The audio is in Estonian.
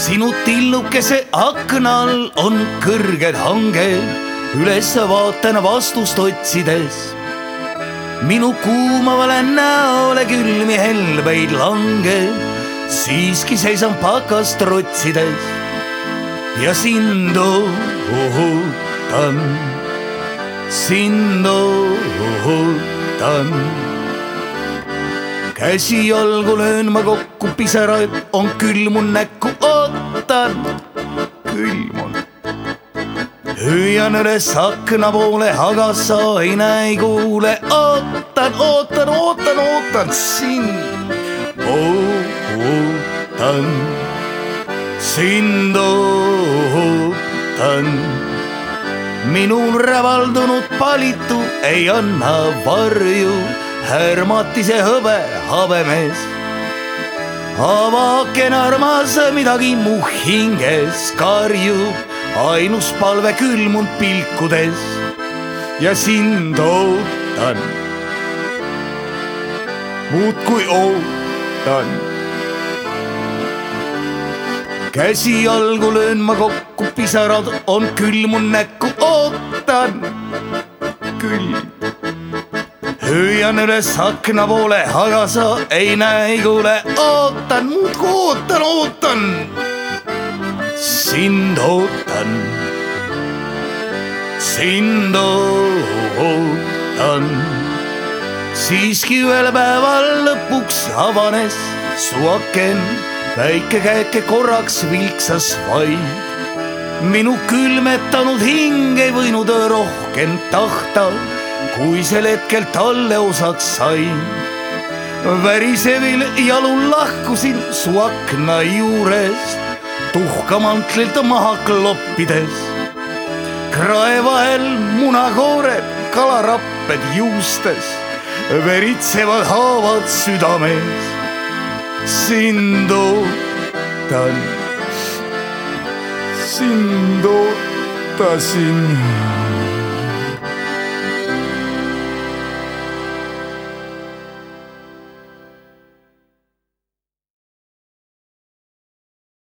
sinu tillukese akna all on kõrged hanged, üles vaatan vastust otsides. minu kuumavale näole külmi helbeid langeb, siiski seisan pakast rotsides. Ja sind ohutan, sind ohutan käsi jalgu löön ma kokku, pisaraid on külmunud näkku, ootan, külmun. hüüan üles akna poole, aga sa ei näe, ei kuule, ootan, ootan, ootan, ootan sind. ootan, sind ootan minul rävaldunud palitu ei anna varju härmatise hõbe habemees. Avaken armas, midagi mu hinges karjub, ainus palve külmunud pilkudes ja sind ootan. muudkui ootan. käsi jalgu löön ma kokku, pisarad on külmunud näkku, ootan küll hüüan üles akna poole, aga sa ei näe, ei kuule, ootan, muudkui ootan, ootan. sind ootan, sind ootan. siiski ühel päeval lõpuks avanes su aken, väike käeke korraks vilksas vaid. Minu külmetanud hing ei võinud rohkem tahta kui sel hetkel talle osaks sain. värisevil jalul lahkusin su akna juurest, tuhkamantlilt maha kloppides. krae vahel munakoored, kalarapped juustes, veritsevad haavad südames. sind ootan, sind ootasin